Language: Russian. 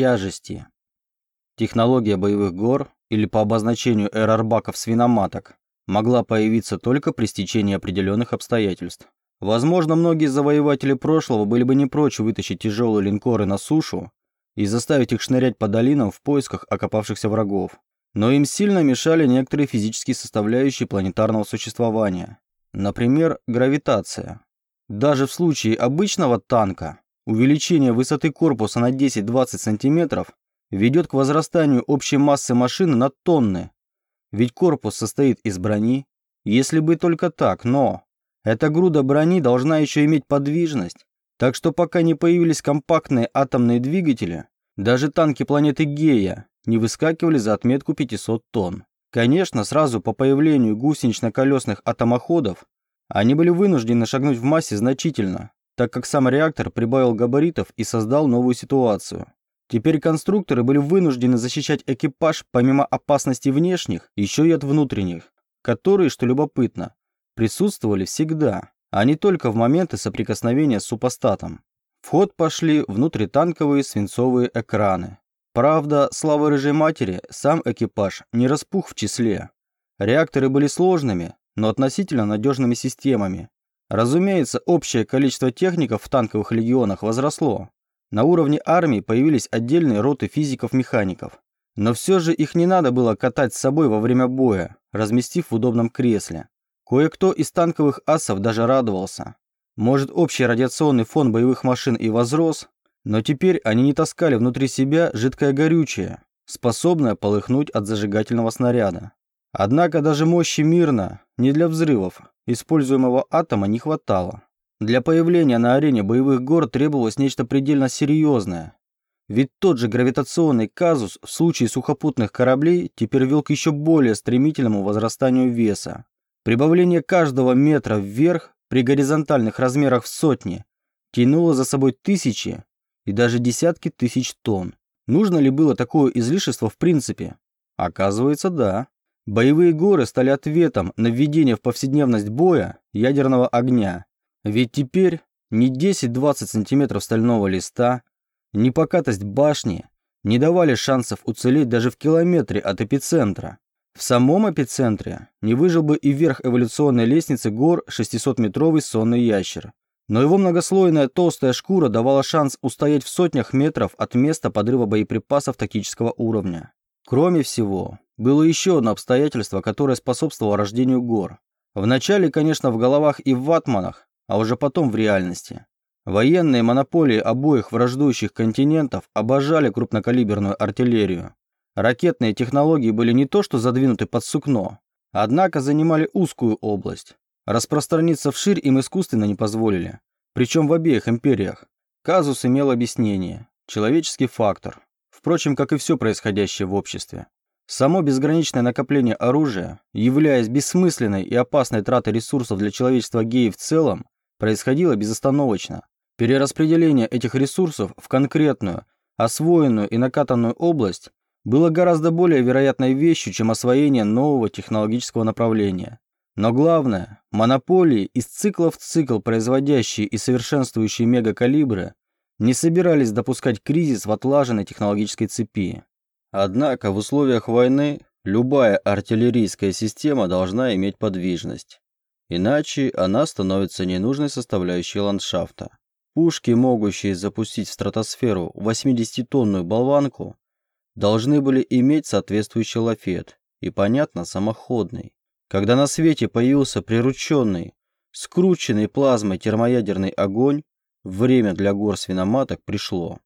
тяжести. Технология боевых гор, или по обозначению эрарбаков свиноматок, могла появиться только при стечении определенных обстоятельств. Возможно, многие завоеватели прошлого были бы не прочь вытащить тяжелые линкоры на сушу и заставить их шнырять по долинам в поисках окопавшихся врагов. Но им сильно мешали некоторые физические составляющие планетарного существования. Например, гравитация. Даже в случае обычного танка увеличение высоты корпуса на 10-20 см ведет к возрастанию общей массы машины на тонны. Ведь корпус состоит из брони. Если бы только так, но... Эта груда брони должна еще иметь подвижность. Так что пока не появились компактные атомные двигатели, даже танки планеты Гея не выскакивали за отметку 500 тонн. Конечно, сразу по появлению гусенично-колесных атомоходов они были вынуждены шагнуть в массе значительно, так как сам реактор прибавил габаритов и создал новую ситуацию. Теперь конструкторы были вынуждены защищать экипаж помимо опасностей внешних, еще и от внутренних, которые, что любопытно, присутствовали всегда, а не только в моменты соприкосновения с супостатом. В ход пошли внутританковые свинцовые экраны. Правда, слава рыжей матери, сам экипаж не распух в числе. Реакторы были сложными, но относительно надежными системами. Разумеется, общее количество техников в танковых легионах возросло, на уровне армии появились отдельные роты физиков-механиков. Но все же их не надо было катать с собой во время боя, разместив в удобном кресле. Кое-кто из танковых асов даже радовался. Может, общий радиационный фон боевых машин и возрос, но теперь они не таскали внутри себя жидкое горючее, способное полыхнуть от зажигательного снаряда. Однако даже мощи мирно, не для взрывов, используемого атома не хватало. Для появления на арене боевых гор требовалось нечто предельно серьезное. Ведь тот же гравитационный казус в случае сухопутных кораблей теперь вел к еще более стремительному возрастанию веса. Прибавление каждого метра вверх при горизонтальных размерах в сотни тянуло за собой тысячи и даже десятки тысяч тонн. Нужно ли было такое излишество в принципе? Оказывается, да. Боевые горы стали ответом на введение в повседневность боя ядерного огня. Ведь теперь ни 10-20 сантиметров стального листа, ни покатость башни не давали шансов уцелеть даже в километре от эпицентра. В самом эпицентре не выжил бы и верх эволюционной лестницы гор 600-метровый сонный ящер. Но его многослойная толстая шкура давала шанс устоять в сотнях метров от места подрыва боеприпасов тактического уровня. Кроме всего, было еще одно обстоятельство, которое способствовало рождению гор. Вначале, конечно, в головах и в ватманах а уже потом в реальности. Военные монополии обоих враждующих континентов обожали крупнокалиберную артиллерию. Ракетные технологии были не то что задвинуты под сукно, однако занимали узкую область. Распространиться вширь им искусственно не позволили, причем в обеих империях. Казус имел объяснение – человеческий фактор, впрочем, как и все происходящее в обществе. Само безграничное накопление оружия, являясь бессмысленной и опасной тратой ресурсов для человечества геи в целом, происходило безостановочно. Перераспределение этих ресурсов в конкретную, освоенную и накатанную область было гораздо более вероятной вещью, чем освоение нового технологического направления. Но главное, монополии из цикла в цикл производящие и совершенствующие мегакалибры не собирались допускать кризис в отлаженной технологической цепи. Однако в условиях войны любая артиллерийская система должна иметь подвижность. Иначе она становится ненужной составляющей ландшафта. Пушки, могущие запустить в стратосферу 80-тонную болванку, должны были иметь соответствующий лафет и, понятно, самоходный. Когда на свете появился прирученный, скрученный плазмой термоядерный огонь, время для гор свиноматок пришло.